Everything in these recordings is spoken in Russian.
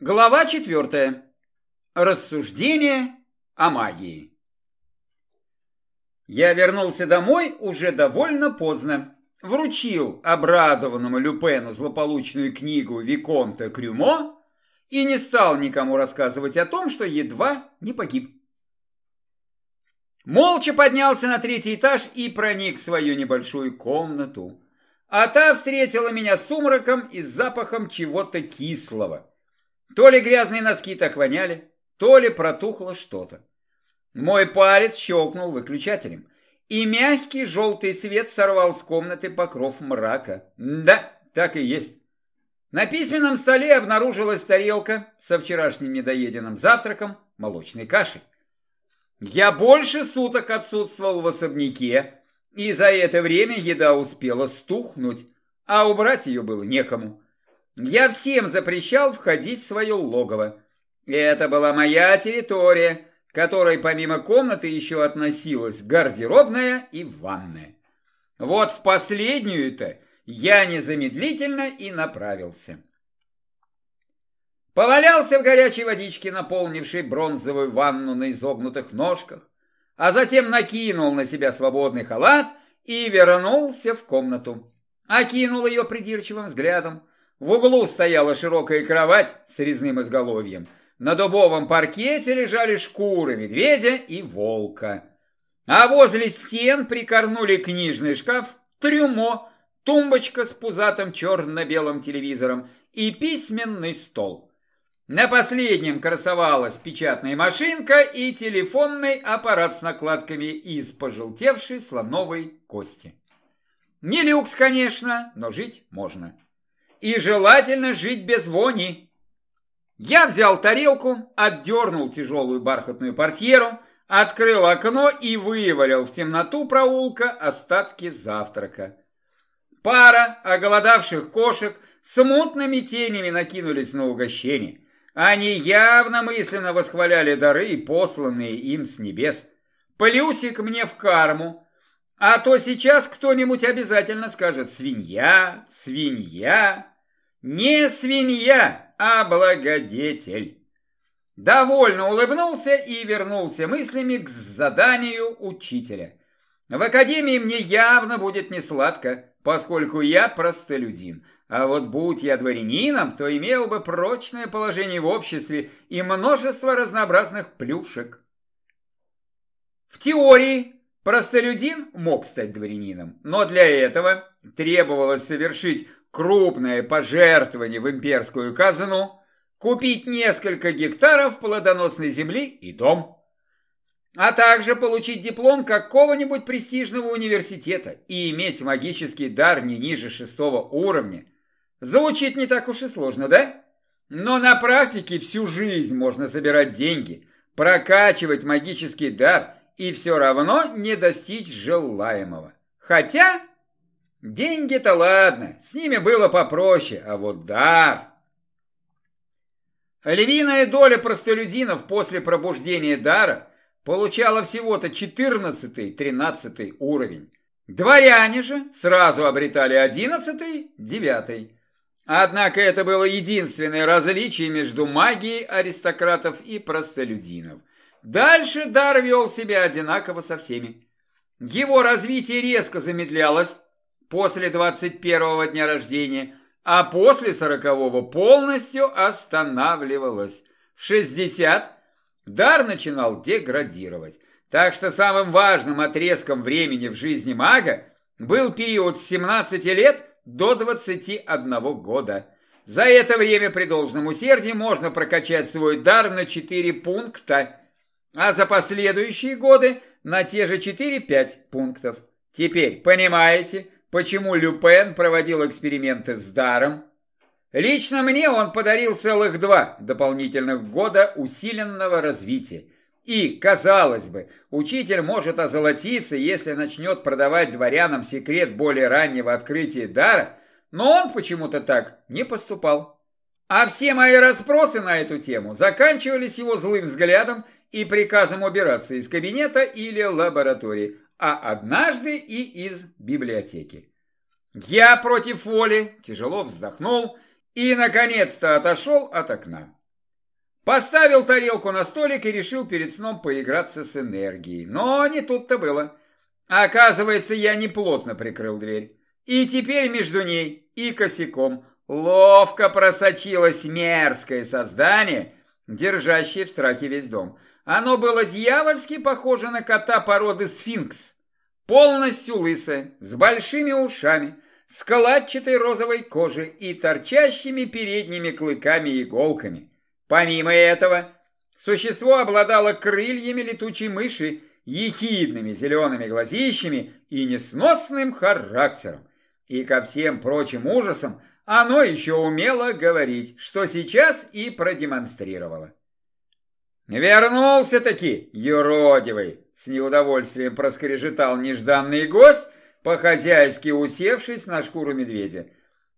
Глава четвертая. Рассуждение о магии. Я вернулся домой уже довольно поздно. Вручил обрадованному Люпену злополучную книгу Виконта Крюмо и не стал никому рассказывать о том, что едва не погиб. Молча поднялся на третий этаж и проник в свою небольшую комнату. А та встретила меня сумраком и запахом чего-то кислого. То ли грязные носки так воняли, то ли протухло что-то. Мой палец щелкнул выключателем, и мягкий желтый свет сорвал с комнаты покров мрака. Да, так и есть. На письменном столе обнаружилась тарелка со вчерашним недоеденным завтраком молочной кашей. Я больше суток отсутствовал в особняке, и за это время еда успела стухнуть, а убрать ее было некому. Я всем запрещал входить в свое логово. Это была моя территория, которой помимо комнаты еще относилась гардеробная и ванная. Вот в последнюю-то я незамедлительно и направился. Повалялся в горячей водичке, наполнившей бронзовую ванну на изогнутых ножках, а затем накинул на себя свободный халат и вернулся в комнату. Окинул ее придирчивым взглядом, в углу стояла широкая кровать с резным изголовьем. На дубовом паркете лежали шкуры медведя и волка. А возле стен прикорнули книжный шкаф, трюмо, тумбочка с пузатым черно-белым телевизором и письменный стол. На последнем красовалась печатная машинка и телефонный аппарат с накладками из пожелтевшей слоновой кости. Не люкс, конечно, но жить можно и желательно жить без вони. Я взял тарелку, отдернул тяжелую бархатную портьеру, открыл окно и вывалил в темноту проулка остатки завтрака. Пара оголодавших кошек с мутными тенями накинулись на угощение. Они явно мысленно восхваляли дары, посланные им с небес. Плюсик мне в карму, а то сейчас кто-нибудь обязательно скажет «свинья, свинья». Не свинья, а благодетель. Довольно улыбнулся и вернулся мыслями к заданию учителя. В академии мне явно будет несладко, поскольку я простолюдин. А вот будь я дворянином, то имел бы прочное положение в обществе и множество разнообразных плюшек. В теории Простолюдин мог стать дворянином, но для этого требовалось совершить крупное пожертвование в имперскую казну, купить несколько гектаров плодоносной земли и дом, а также получить диплом какого-нибудь престижного университета и иметь магический дар не ниже шестого уровня. Звучит не так уж и сложно, да? Но на практике всю жизнь можно собирать деньги, прокачивать магический дар и все равно не достичь желаемого. Хотя деньги-то ладно, с ними было попроще, а вот дар... Львиная доля простолюдинов после пробуждения дара получала всего-то 14-13 уровень. Дворяне же сразу обретали 11-9. Однако это было единственное различие между магией аристократов и простолюдинов. Дальше дар вел себя одинаково со всеми. Его развитие резко замедлялось после 21-го дня рождения, а после 40-го полностью останавливалось. В 60 дар начинал деградировать. Так что самым важным отрезком времени в жизни мага был период с 17 лет до 21 года. За это время при должном усердии можно прокачать свой дар на 4 пункта – а за последующие годы на те же 4-5 пунктов. Теперь понимаете, почему Люпен проводил эксперименты с даром? Лично мне он подарил целых два дополнительных года усиленного развития. И, казалось бы, учитель может озолотиться, если начнет продавать дворянам секрет более раннего открытия дара, но он почему-то так не поступал. А все мои расспросы на эту тему заканчивались его злым взглядом и приказом убираться из кабинета или лаборатории, а однажды и из библиотеки. Я против воли тяжело вздохнул и, наконец-то, отошел от окна. Поставил тарелку на столик и решил перед сном поиграться с энергией. Но не тут-то было. Оказывается, я неплотно прикрыл дверь. И теперь между ней и косяком ловко просочилось мерзкое создание, держащее в страхе весь дом. Оно было дьявольски похоже на кота породы сфинкс. Полностью лысое, с большими ушами, складчатой розовой кожей и торчащими передними клыками и иголками. Помимо этого, существо обладало крыльями летучей мыши, ехидными зелеными глазищами и несносным характером. И ко всем прочим ужасам оно еще умело говорить, что сейчас и продемонстрировало. «Вернулся-таки, юродивый!» С неудовольствием проскрежетал нежданный гость, по-хозяйски усевшись на шкуру медведя.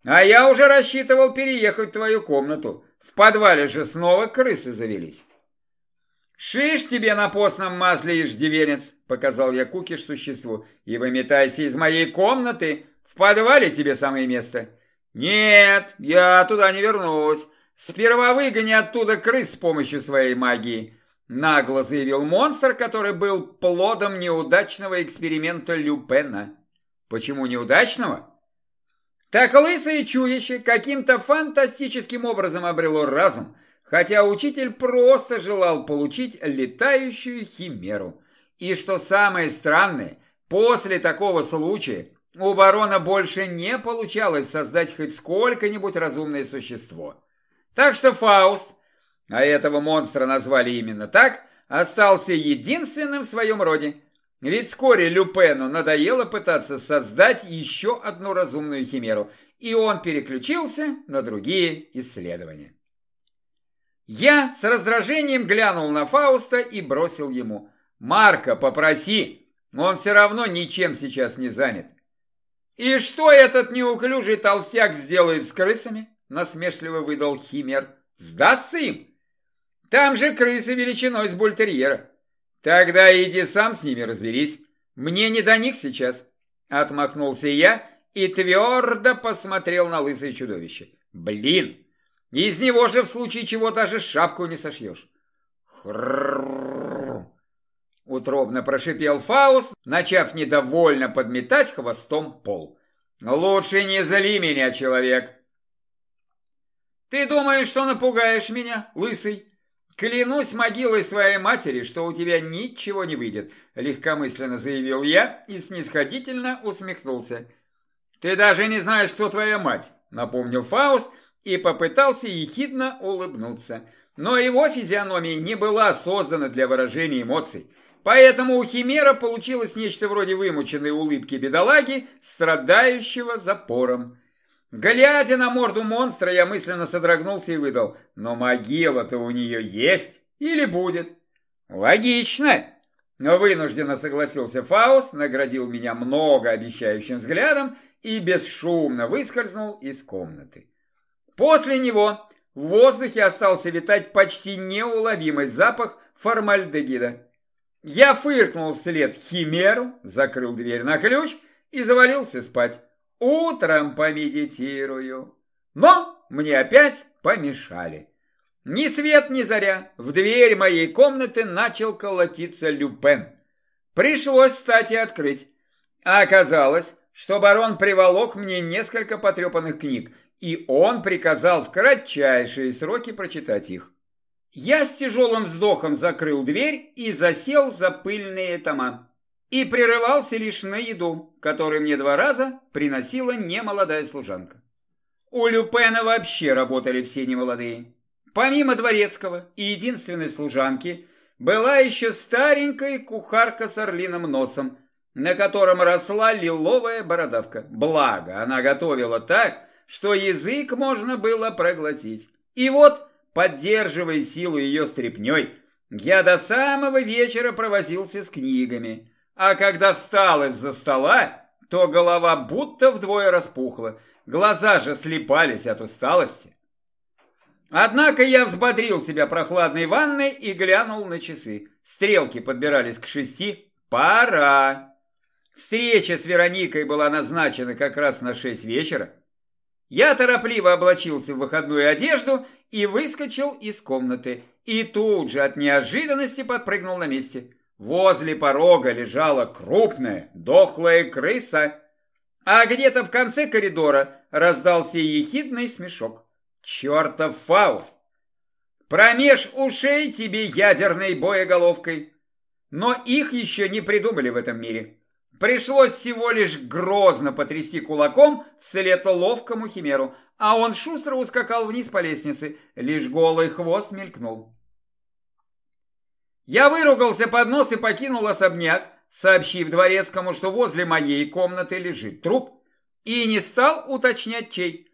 «А я уже рассчитывал переехать в твою комнату. В подвале же снова крысы завелись. «Шиш тебе на постном масле, иждивенец!» — показал я кукиш существу. «И выметайся из моей комнаты! В подвале тебе самое место!» «Нет, я туда не вернусь! Сперва выгони оттуда крыс с помощью своей магии!» Нагло заявил монстр, который был плодом неудачного эксперимента Люпена. «Почему неудачного?» Так лысое чудище каким-то фантастическим образом обрело разум, хотя учитель просто желал получить летающую химеру. И что самое странное, после такого случая у барона больше не получалось создать хоть сколько-нибудь разумное существо. Так что Фауст, а этого монстра назвали именно так, остался единственным в своем роде – ведь вскоре Люпену надоело пытаться создать еще одну разумную химеру, и он переключился на другие исследования. Я с раздражением глянул на Фауста и бросил ему. «Марка, попроси, он все равно ничем сейчас не занят». «И что этот неуклюжий толстяк сделает с крысами?» Насмешливо выдал Химер. «Сдастся им? Там же крысы величиной с бультерьера». «Тогда иди сам с ними разберись. Мне не до них сейчас». Отмахнулся я и твердо посмотрел на лысое чудовище. «Блин! Из него же в случае чего даже шапку не сошьешь». Утробно прошипел Фауст, начав недовольно подметать хвостом пол. «Лучше не зли меня, человек!» «Ты думаешь, что напугаешь меня, лысый?» «Клянусь могилой своей матери, что у тебя ничего не выйдет», легкомысленно заявил я и снисходительно усмехнулся. «Ты даже не знаешь, кто твоя мать», напомнил Фауст и попытался ехидно улыбнуться. Но его физиономия не была создана для выражения эмоций. Поэтому у Химера получилось нечто вроде вымученной улыбки бедолаги, страдающего запором. Глядя на морду монстра, я мысленно содрогнулся и выдал, но могила-то у нее есть или будет? Логично. Но вынужденно согласился Фаус, наградил меня многообещающим взглядом и бесшумно выскользнул из комнаты. После него в воздухе остался витать почти неуловимый запах формальдегида. Я фыркнул вслед химеру, закрыл дверь на ключ и завалился спать. Утром помедитирую. Но мне опять помешали. Ни свет, ни заря. В дверь моей комнаты начал колотиться Люпен. Пришлось, кстати, открыть. А оказалось, что барон приволок мне несколько потрепанных книг, и он приказал в кратчайшие сроки прочитать их. Я с тяжелым вздохом закрыл дверь и засел за пыльные тома и прерывался лишь на еду, которую мне два раза приносила немолодая служанка. У Люпена вообще работали все немолодые. Помимо дворецкого и единственной служанки, была еще старенькая кухарка с орлиным носом, на котором росла лиловая бородавка. Благо, она готовила так, что язык можно было проглотить. И вот, поддерживая силу ее стряпней, я до самого вечера провозился с книгами, а когда встал из-за стола, то голова будто вдвое распухла, глаза же слепались от усталости. Однако я взбодрил себя прохладной ванной и глянул на часы. Стрелки подбирались к шести. Пора! Встреча с Вероникой была назначена как раз на шесть вечера. Я торопливо облачился в выходную одежду и выскочил из комнаты. И тут же от неожиданности подпрыгнул на месте. Возле порога лежала крупная, дохлая крыса. А где-то в конце коридора раздался ехидный смешок. Чертов Фауст! Промеж ушей тебе ядерной боеголовкой. Но их еще не придумали в этом мире. Пришлось всего лишь грозно потрясти кулаком вслед ловкому химеру, а он шустро ускакал вниз по лестнице, лишь голый хвост мелькнул. Я выругался под нос и покинул особняк, сообщив дворецкому, что возле моей комнаты лежит труп, и не стал уточнять чей.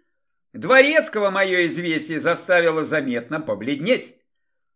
Дворецкого мое известие заставило заметно побледнеть.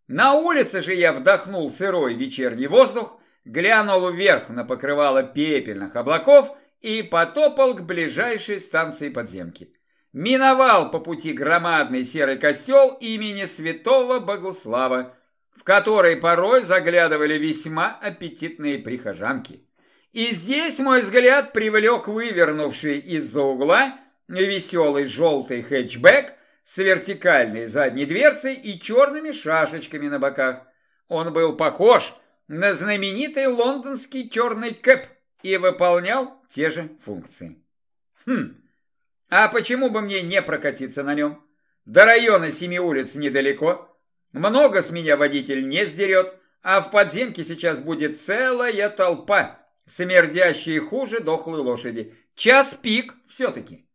На улице же я вдохнул сырой вечерний воздух, глянул вверх на покрывало пепельных облаков и потопал к ближайшей станции подземки. Миновал по пути громадный серый костел имени святого Богуслава, в который порой заглядывали весьма аппетитные прихожанки. И здесь мой взгляд привлек вывернувший из-за угла веселый желтый хэтчбэк с вертикальной задней дверцей и черными шашечками на боках. Он был похож на знаменитый лондонский черный кэп и выполнял те же функции. Хм, а почему бы мне не прокатиться на нем? До района семи улиц недалеко. Много с меня водитель не сдерет, а в подземке сейчас будет целая толпа, смердящие хуже дохлой лошади. Час пик все-таки.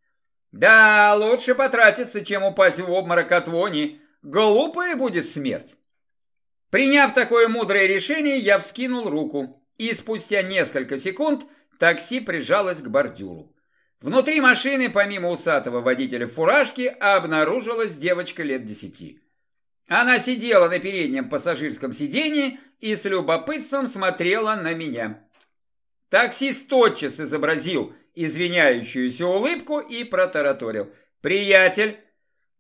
Да, лучше потратиться, чем упасть в обморок от вони. Глупая будет смерть. Приняв такое мудрое решение, я вскинул руку, и спустя несколько секунд такси прижалось к бордюру. Внутри машины, помимо усатого водителя в фуражке, обнаружилась девочка лет десяти. Она сидела на переднем пассажирском сиденье и с любопытством смотрела на меня. Таксист тотчас изобразил извиняющуюся улыбку и протараторил. «Приятель,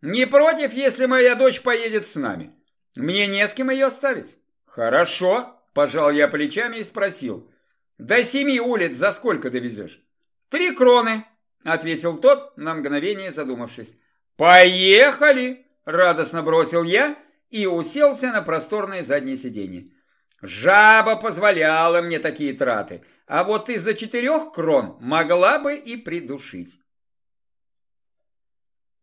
не против, если моя дочь поедет с нами?» Мне не с кем ее оставить. Хорошо, пожал я плечами и спросил. До семи улиц за сколько довезешь? Три кроны, ответил тот, на мгновение задумавшись. Поехали, радостно бросил я и уселся на просторное заднее сиденье. Жаба позволяла мне такие траты, а вот из-за четырех крон могла бы и придушить.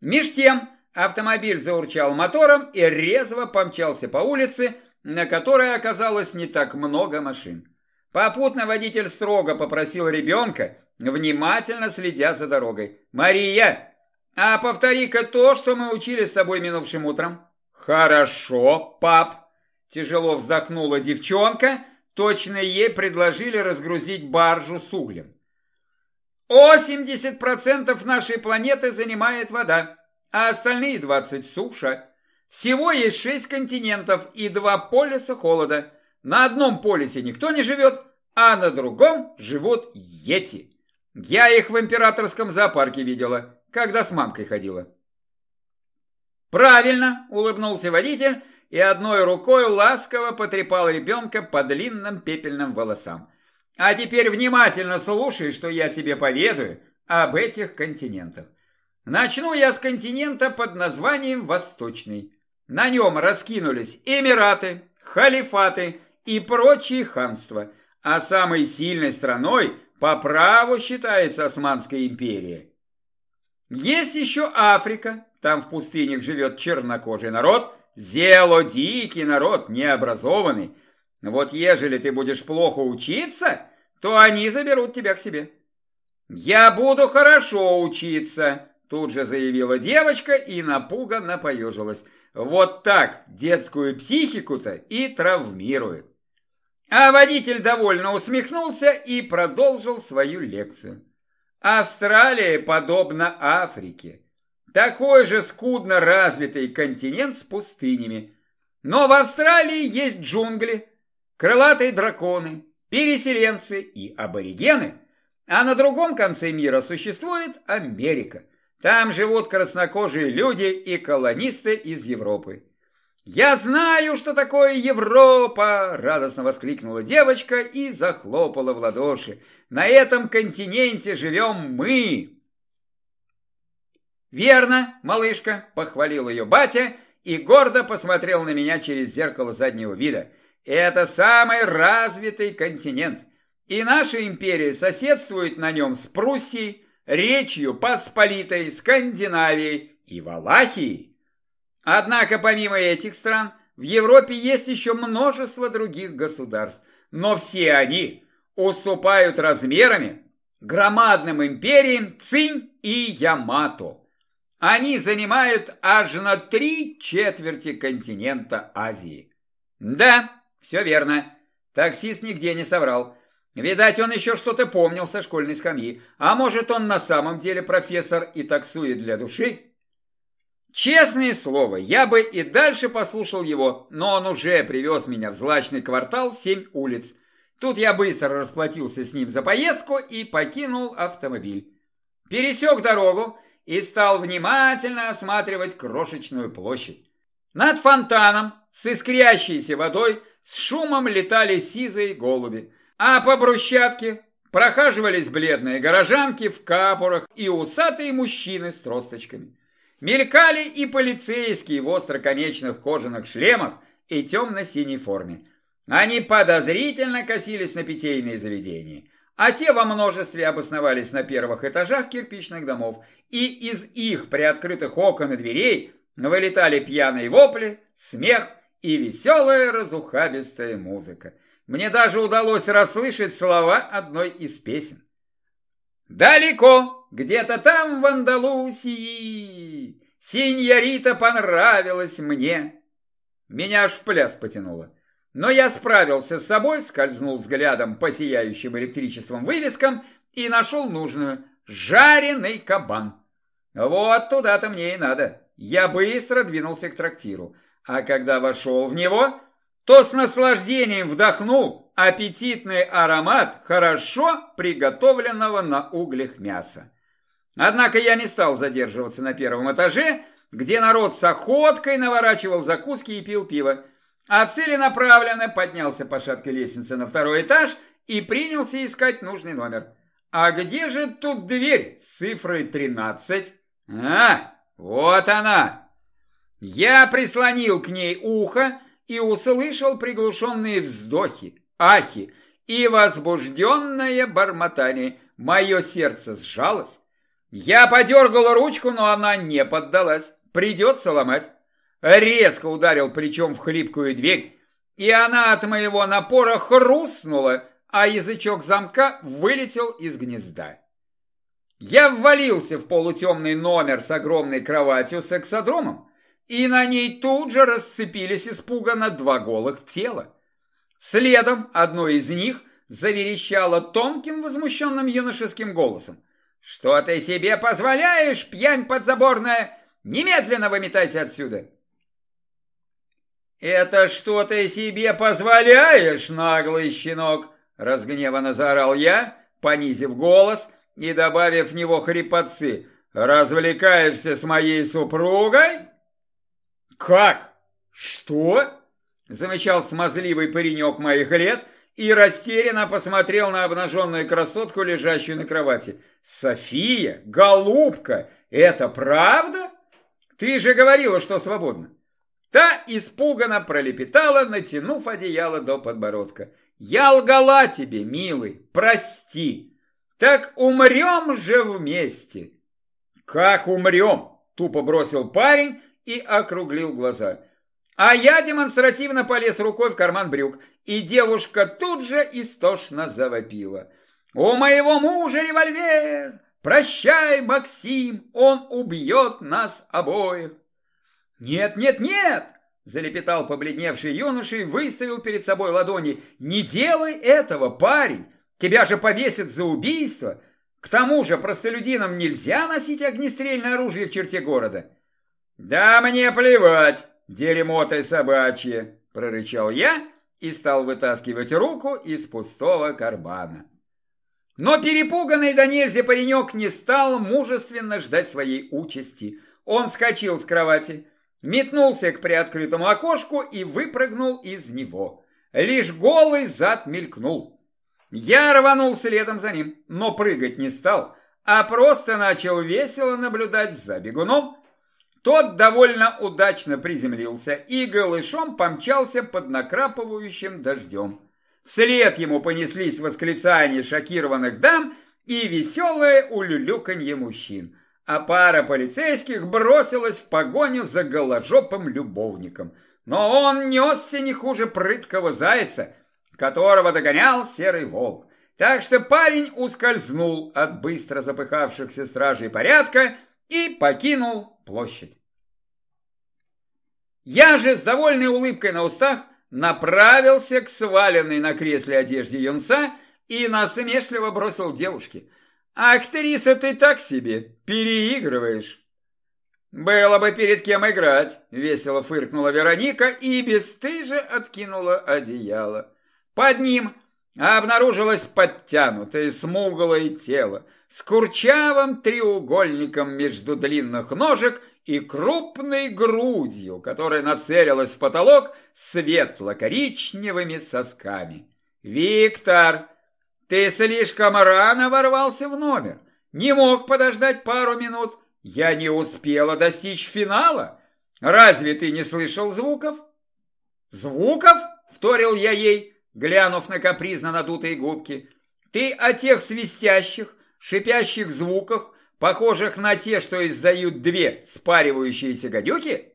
Меж тем Автомобиль заурчал мотором и резво помчался по улице, на которой оказалось не так много машин. Попутно водитель строго попросил ребенка, внимательно следя за дорогой. «Мария, а повтори-ка то, что мы учили с тобой минувшим утром». «Хорошо, пап», – тяжело вздохнула девчонка, точно ей предложили разгрузить баржу с углем. «80% нашей планеты занимает вода а остальные 20 суша. Всего есть 6 континентов и два полюса холода. На одном полюсе никто не живет, а на другом живут йети. Я их в императорском зоопарке видела, когда с мамкой ходила. «Правильно!» – улыбнулся водитель и одной рукой ласково потрепал ребенка по длинным пепельным волосам. «А теперь внимательно слушай, что я тебе поведаю об этих континентах. Начну я с континента под названием Восточный. На нем раскинулись Эмираты, Халифаты и прочие ханства, а самой сильной страной по праву считается Османская империя. Есть еще Африка, там в пустынях живет чернокожий народ, зело дикий народ, необразованный. Вот ежели ты будешь плохо учиться, то они заберут тебя к себе. Я буду хорошо учиться, Тут же заявила девочка и напуганно поежилась. Вот так детскую психику-то и травмирует. А водитель довольно усмехнулся и продолжил свою лекцию. Австралия подобна Африке. Такой же скудно развитый континент с пустынями. Но в Австралии есть джунгли, крылатые драконы, переселенцы и аборигены. А на другом конце мира существует Америка – там живут краснокожие люди и колонисты из Европы. «Я знаю, что такое Европа!» – радостно воскликнула девочка и захлопала в ладоши. «На этом континенте живем мы!» «Верно, малышка», – похвалил ее батя и гордо посмотрел на меня через зеркало заднего вида. «Это самый развитый континент, и наша империя соседствует на нем с Пруссией, Речью Посполитой, Скандинавией и Валахией. Однако помимо этих стран в Европе есть еще множество других государств, но все они уступают размерами громадным империям Цинь и Ямато. Они занимают аж на три четверти континента Азии. Да, все верно. Таксист нигде не соврал. Видать, он еще что-то помнил со школьной скамьи. А может, он на самом деле профессор и таксует для души? Честное слово, я бы и дальше послушал его, но он уже привез меня в злачный квартал «Семь улиц». Тут я быстро расплатился с ним за поездку и покинул автомобиль. Пересек дорогу и стал внимательно осматривать крошечную площадь. Над фонтаном с искрящейся водой с шумом летали сизые голуби а по брусчатке прохаживались бледные горожанки в капорах и усатые мужчины с тросточками. Мелькали и полицейские в остроконечных кожаных шлемах и темно-синей форме. Они подозрительно косились на питейные заведения, а те во множестве обосновались на первых этажах кирпичных домов, и из их приоткрытых окон и дверей вылетали пьяные вопли, смех и веселая разухабистая музыка. Мне даже удалось расслышать слова одной из песен. Далеко, где-то там в Андалусии, Синьорита понравилась мне. Меня аж в пляс потянуло. Но я справился с собой, скользнул взглядом по сияющим электричеством вывескам и нашел нужную – жареный кабан. Вот туда-то мне и надо. Я быстро двинулся к трактиру, а когда вошел в него – то с наслаждением вдохнул аппетитный аромат хорошо приготовленного на углях мяса. Однако я не стал задерживаться на первом этаже, где народ с охоткой наворачивал закуски и пил пиво, а целенаправленно поднялся по шаткой лестнице на второй этаж и принялся искать нужный номер. А где же тут дверь с цифрой 13? А, вот она! Я прислонил к ней ухо, и услышал приглушенные вздохи, ахи и возбужденное бормотание. Мое сердце сжалось. Я подергал ручку, но она не поддалась. Придется ломать. Резко ударил плечом в хлипкую дверь, и она от моего напора хрустнула, а язычок замка вылетел из гнезда. Я ввалился в полутемный номер с огромной кроватью с эксодромом, и на ней тут же расцепились испуганно два голых тела. Следом одно из них заверещало тонким возмущенным юношеским голосом. «Что ты себе позволяешь, пьянь подзаборная? Немедленно выметайся отсюда!» «Это что ты себе позволяешь, наглый щенок?» Разгневанно заорал я, понизив голос и добавив в него хрипотцы. «Развлекаешься с моей супругой?» «Как? Что?» – замечал смазливый паренек моих лет и растерянно посмотрел на обнаженную красотку, лежащую на кровати. «София, голубка, это правда? Ты же говорила, что свободна!» Та испуганно пролепетала, натянув одеяло до подбородка. «Я лгала тебе, милый, прости! Так умрем же вместе!» «Как умрем?» – тупо бросил парень и округлил глаза. А я демонстративно полез рукой в карман брюк, и девушка тут же истошно завопила. «У моего мужа револьвер! Прощай, Максим, он убьет нас обоих!» «Нет, нет, нет!» – залепетал побледневший юноша и выставил перед собой ладони. «Не делай этого, парень! Тебя же повесят за убийство! К тому же простолюдинам нельзя носить огнестрельное оружие в черте города!» «Да мне плевать, дерьмо ты собачье!» – прорычал я и стал вытаскивать руку из пустого кармана. Но перепуганный до нельзя паренек не стал мужественно ждать своей участи. Он скочил с кровати, метнулся к приоткрытому окошку и выпрыгнул из него. Лишь голый зад мелькнул. Я рванул следом за ним, но прыгать не стал, а просто начал весело наблюдать за бегуном. Тот довольно удачно приземлился и голышом помчался под накрапывающим дождем. Вслед ему понеслись восклицания шокированных дам и веселое улюлюканье мужчин, а пара полицейских бросилась в погоню за голожопым любовником. Но он несся не хуже прыткого зайца, которого догонял серый волк. Так что парень ускользнул от быстро запыхавшихся стражей порядка и покинул площадь. Я же с довольной улыбкой на устах направился к сваленной на кресле одежде юнца и насмешливо бросил девушке. «Актриса ты так себе, переигрываешь». «Было бы перед кем играть», — весело фыркнула Вероника и бесстыже откинула одеяло. Под ним обнаружилось подтянутое смуглое тело с курчавым треугольником между длинных ножек и крупной грудью, которая нацелилась в потолок светло-коричневыми сосками. «Виктор, ты слишком рано ворвался в номер, не мог подождать пару минут, я не успела достичь финала. Разве ты не слышал звуков?» «Звуков?» — вторил я ей, глянув на капризно надутые губки. «Ты о тех свистящих, шипящих звуках, похожих на те, что издают две спаривающиеся гадюки?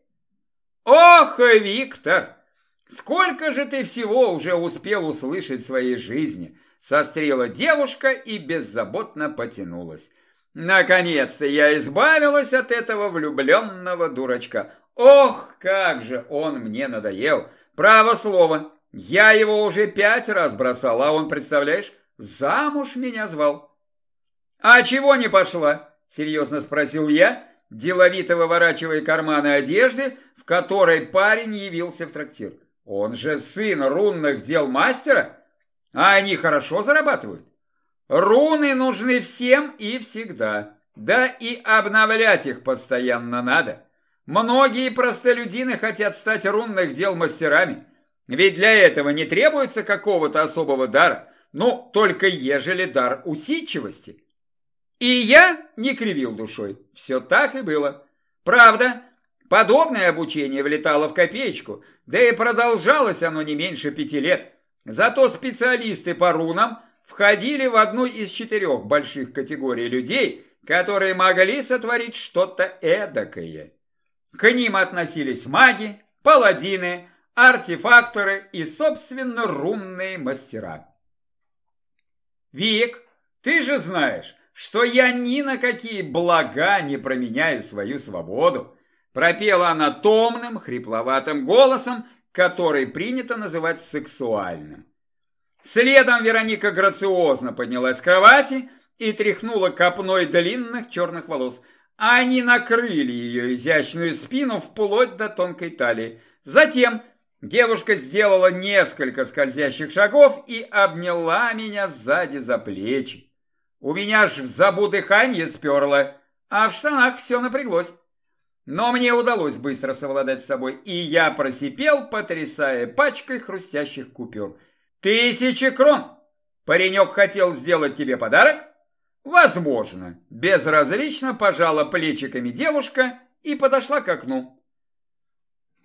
Ох, Виктор, сколько же ты всего уже успел услышать в своей жизни, сострила девушка и беззаботно потянулась. Наконец-то я избавилась от этого влюбленного дурачка. Ох, как же он мне надоел! Право слово, я его уже пять раз бросал, а он, представляешь, замуж меня звал. А чего не пошла? Серьезно спросил я, деловито выворачивая карманы одежды, в которой парень явился в трактир. Он же сын рунных дел мастера, а они хорошо зарабатывают. Руны нужны всем и всегда, да и обновлять их постоянно надо. Многие простолюдины хотят стать рунных дел мастерами, ведь для этого не требуется какого-то особого дара, ну, только ежели дар усидчивости – и я не кривил душой. Все так и было. Правда, подобное обучение влетало в копеечку, да и продолжалось оно не меньше пяти лет. Зато специалисты по рунам входили в одну из четырех больших категорий людей, которые могли сотворить что-то эдакое. К ним относились маги, паладины, артефакторы и, собственно, рунные мастера. Вик, ты же знаешь, что я ни на какие блага не променяю свою свободу. Пропела она томным, хрипловатым голосом, который принято называть сексуальным. Следом Вероника грациозно поднялась с кровати и тряхнула копной длинных черных волос. Они накрыли ее изящную спину вплоть до тонкой талии. Затем девушка сделала несколько скользящих шагов и обняла меня сзади за плечи. У меня ж в забу дыхание сперло, а в штанах все напряглось. Но мне удалось быстро совладать с собой, и я просипел, потрясая пачкой хрустящих купюр. «Тысячи крон! Паренек хотел сделать тебе подарок?» «Возможно». Безразлично пожала плечиками девушка и подошла к окну.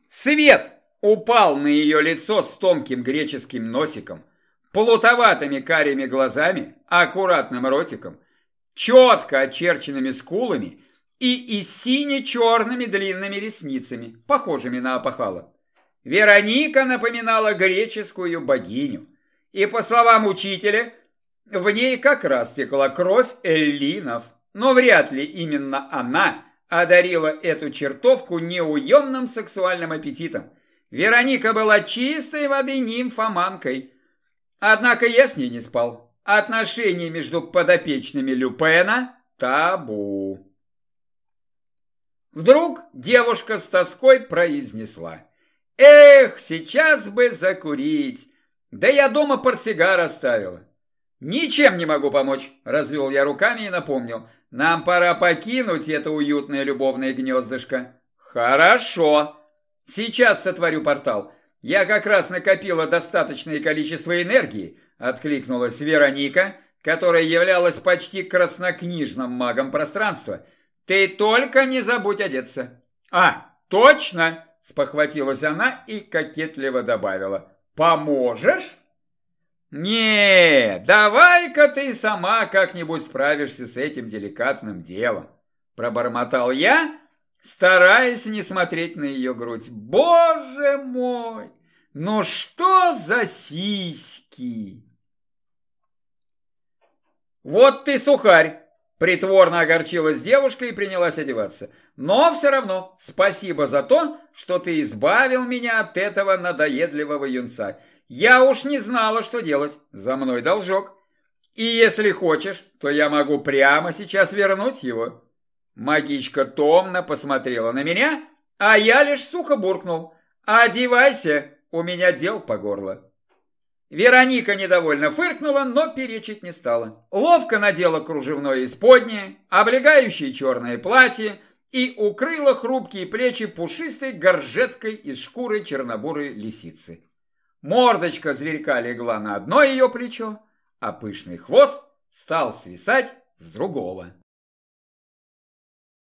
Свет упал на ее лицо с тонким греческим носиком, плутоватыми карими глазами, аккуратным ротиком, четко очерченными скулами и, и сине-черными длинными ресницами, похожими на опахало. Вероника напоминала греческую богиню, и, по словам учителя, в ней как раз текла кровь эллинов, но вряд ли именно она одарила эту чертовку неуемным сексуальным аппетитом. Вероника была чистой воды нимфоманкой, Однако я с ней не спал. Отношения между подопечными Люпена – табу. Вдруг девушка с тоской произнесла. «Эх, сейчас бы закурить! Да я дома портсигар оставила!» «Ничем не могу помочь», – развел я руками и напомнил. «Нам пора покинуть это уютное любовное гнездышко». «Хорошо. Сейчас сотворю портал. «Я как раз накопила достаточное количество энергии», – откликнулась Вероника, которая являлась почти краснокнижным магом пространства. «Ты только не забудь одеться!» «А, точно!» – спохватилась она и кокетливо добавила. «Поможешь?» «Не, давай-ка ты сама как-нибудь справишься с этим деликатным делом», – пробормотал я, стараясь не смотреть на ее грудь. «Боже мой, ну что за сиськи!» «Вот ты сухарь!» Притворно огорчилась девушка и принялась одеваться. «Но все равно спасибо за то, что ты избавил меня от этого надоедливого юнца. Я уж не знала, что делать. За мной должок. И если хочешь, то я могу прямо сейчас вернуть его». Магичка томно посмотрела на меня, а я лишь сухо буркнул. «Одевайся, у меня дел по горло». Вероника недовольно фыркнула, но перечить не стала. Ловко надела кружевное исподнее, облегающее черное платье и укрыла хрупкие плечи пушистой горжеткой из шкуры чернобурой лисицы. Мордочка зверька легла на одно ее плечо, а пышный хвост стал свисать с другого.